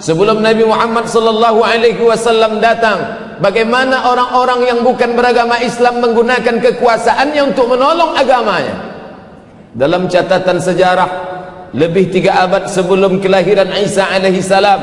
sebelum Nabi Muhammad sallallahu alaihi wasallam datang bagaimana orang-orang yang bukan beragama Islam menggunakan kekuasaannya untuk menolong agamanya? Dalam catatan sejarah lebih tiga abad sebelum kelahiran Isa alaihi salam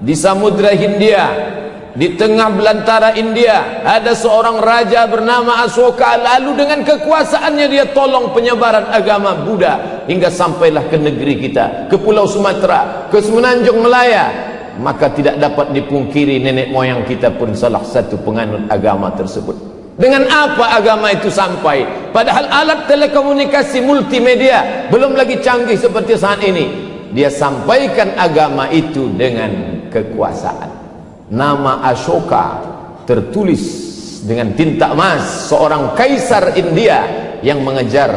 di Samudra Hindia di tengah belantara India ada seorang raja bernama Asoka lalu dengan kekuasaannya dia tolong penyebaran agama Buddha hingga sampailah ke negeri kita ke pulau Sumatera ke Semenanjung Melaya. Maka tidak dapat dipungkiri nenek moyang kita pun salah satu penganut agama tersebut. Dengan apa agama itu sampai? Padahal alat telekomunikasi multimedia belum lagi canggih seperti saat ini. Dia sampaikan agama itu dengan kekuasaan nama Ashoka tertulis dengan tinta emas seorang kaisar India yang mengejar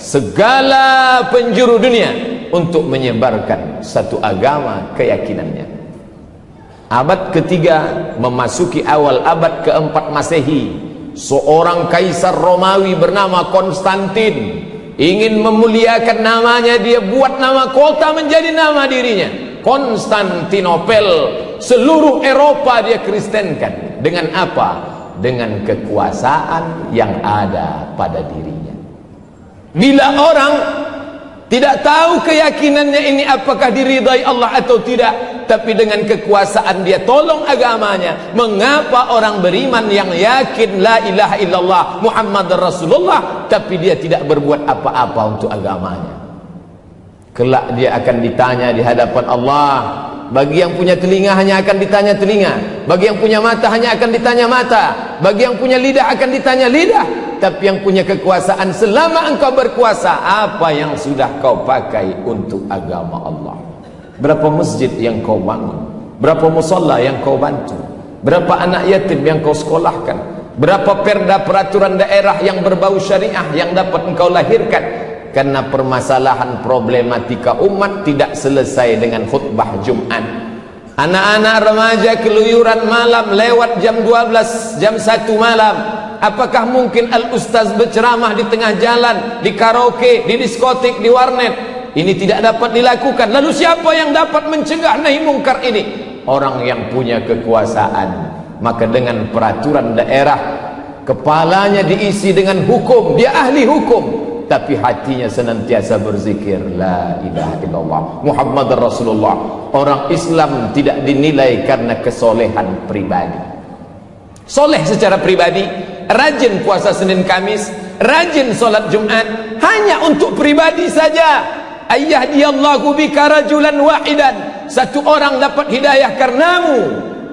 segala penjuru dunia untuk menyebarkan satu agama keyakinannya. Abad ketiga memasuki awal abad keempat masehi seorang kaisar Romawi bernama Konstantin ingin memuliakan namanya. Dia buat nama kota menjadi nama dirinya Konstantinopel seluruh Eropa dia kristenkan. Dengan apa? dengan kekuasaan yang ada pada dirinya. Bila orang tidak tahu keyakinannya ini apakah diridai Allah atau tidak tapi dengan kekuasaan dia tolong agamanya mengapa orang beriman yang yakin la ilaha illallah Muhammad Rasulullah tapi dia tidak berbuat apa-apa untuk agamanya? Kelak dia akan ditanya di hadapan Allah bagi yang punya telinga hanya akan ditanya telinga. Bagi yang punya mata hanya akan ditanya mata. Bagi yang punya lidah akan ditanya lidah. Tapi yang punya kekuasaan selama engkau berkuasa apa yang sudah kau pakai untuk agama Allah? Berapa masjid yang kau bangun? Berapa musalla yang kau bantu? Berapa anak yatim yang kau sekolahkan? Berapa perda peraturan daerah yang berbau syariah yang dapat engkau lahirkan karena permasalahan problematika umat tidak selesai dengan khutbah Jumat. Anak-anak remaja keluyuran malam lewat jam 12 jam 1 malam. Apakah mungkin al-ustaz berceramah di tengah jalan di karaoke, di diskotik, di warnet? Ini tidak dapat dilakukan. Lalu siapa yang dapat mencegah nahi mungkar ini? Orang yang punya kekuasaan. Maka dengan peraturan daerah kepalanya diisi dengan hukum. Dia ahli hukum tapi hatinya senantiasa berzikir la ilaha illallah. Muhammad Rasulullah orang Islam tidak dinilai karena kesolehan pribadi. Soleh secara pribadi rajin puasa Senin Kamis rajin solat Jumat hanya untuk pribadi saja. Ayah diyallahu bika rajulan wahidan. Satu orang dapat hidayah karenamu.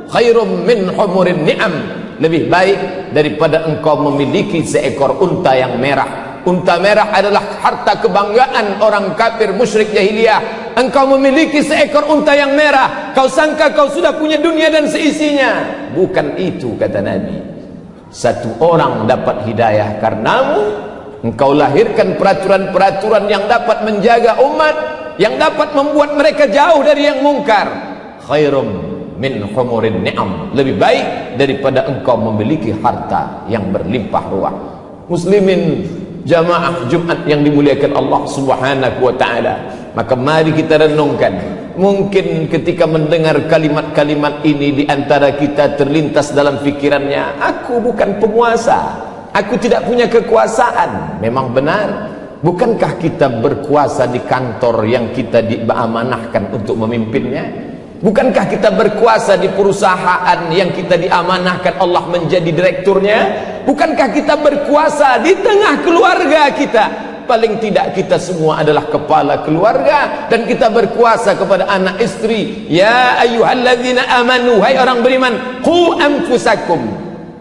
Khairum min humurin ni'am. Lebih baik daripada engkau memiliki seekor unta yang merah unta merah adalah harta kebanggaan orang kafir musyrik jahiliyah. Engkau memiliki seekor unta yang merah. Kau sangka kau sudah punya dunia dan seisinya. Bukan itu kata Nabi. Satu orang dapat hidayah karenamu engkau lahirkan peraturan-peraturan yang dapat menjaga umat yang dapat membuat mereka jauh dari yang mungkar. Khairum min humurin ni'am. Lebih baik daripada engkau memiliki harta yang berlimpah ruah. Muslimin jamaah Jumat yang dimuliakan Allah Subhanahu wa taala. Maka mari kita renungkan. Mungkin ketika mendengar kalimat-kalimat ini di antara kita terlintas dalam fikirannya, aku bukan penguasa. Aku tidak punya kekuasaan. Memang benar. Bukankah kita berkuasa di kantor yang kita diamanahkan untuk memimpinnya? Bukankah kita berkuasa di perusahaan yang kita diamanahkan Allah menjadi direkturnya? Bukankah kita berkuasa di tengah keluarga kita? Paling tidak kita semua adalah kepala keluarga dan kita berkuasa kepada anak istri. Ya ayyuhalladzina amanu hai orang beriman, qu anfusakum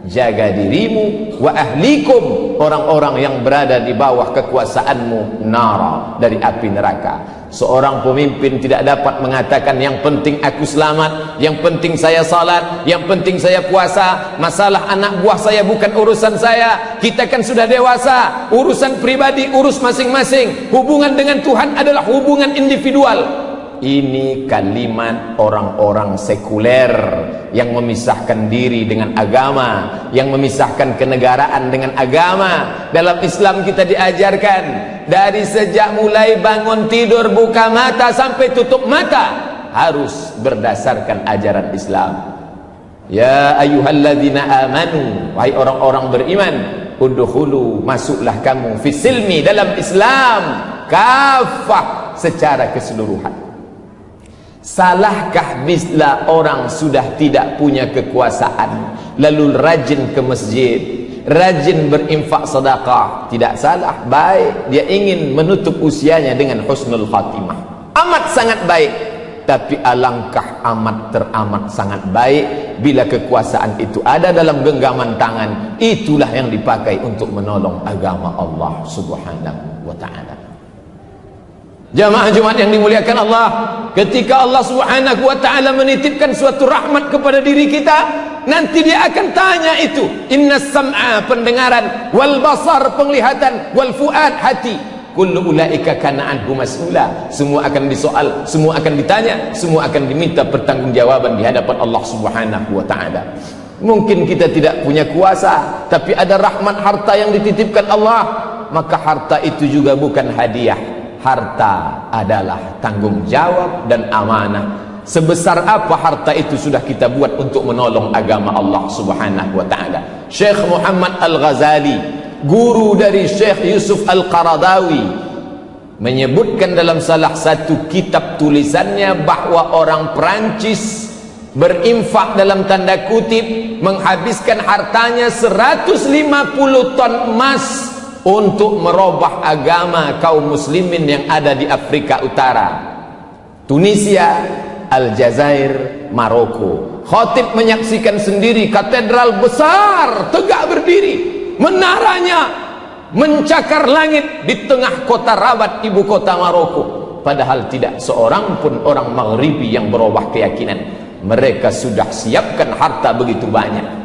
jaga dirimu wa ahlikum orang-orang yang berada di bawah kekuasaanmu nara dari api neraka. Seorang pemimpin tidak dapat mengatakan yang penting aku selamat yang penting saya salat yang penting saya puasa. Masalah anak buah saya bukan urusan saya. Kita kan sudah dewasa. Urusan pribadi urus masing-masing. Hubungan dengan Tuhan adalah hubungan individual ini kalimat orang-orang sekuler yang memisahkan diri dengan agama yang memisahkan kenegaraan dengan agama. Dalam Islam kita diajarkan dari sejak mulai bangun tidur buka mata sampai tutup mata harus berdasarkan ajaran Islam. Ya ayuhalladzina amanu Wahai orang-orang beriman Udhulu masuklah kamu Fisilmi dalam Islam Kafah secara keseluruhan Salahkah bila orang sudah tidak punya kekuasaan? Lalu rajin ke masjid Rajin berinfak sedekah Tidak salah, baik Dia ingin menutup usianya dengan husnul khatimah. Amat sangat baik. Tapi alangkah amat teramat sangat baik Bila kekuasaan itu ada dalam genggaman tangan. Itulah yang dipakai untuk menolong agama Allah subhanahu wa ta'ala Jamaah Jumat yang dimuliakan Allah, ketika Allah Subhanahu wa taala menitipkan suatu rahmat kepada diri kita, nanti dia akan tanya itu. Inna sam'a pendengaran, wal basar penglihatan, wal fuad hati. Kullu ulaika kana anhu mas'ula. Semua akan disoal, semua akan ditanya, semua akan diminta pertanggungjawaban di hadapan Allah Subhanahu wa taala. Mungkin kita tidak punya kuasa, tapi ada rahmat harta yang dititipkan Allah, maka harta itu juga bukan hadiah harta adalah tanggung jawab dan amanah. Sebesar apa harta itu sudah kita buat untuk menolong agama Allah subhanahu wa ta'ala. Syekh Muhammad Al-Ghazali guru dari Syekh Yusuf Al-Qaradawi menyebutkan dalam salah satu kitab tulisannya bahawa orang Perancis berinfak dalam tanda kutip menghabiskan hartanya 150 ton emas untuk merubah agama kaum muslimin yang ada di Afrika Utara. Tunisia Aljazair Maroko. Khatib menyaksikan sendiri katedral besar tegak berdiri. Menaranya mencakar langit di tengah kota Rabat ibu kota Maroko. Padahal tidak seorang pun orang Maghribi yang berubah keyakinan. Mereka sudah siapkan harta begitu banyak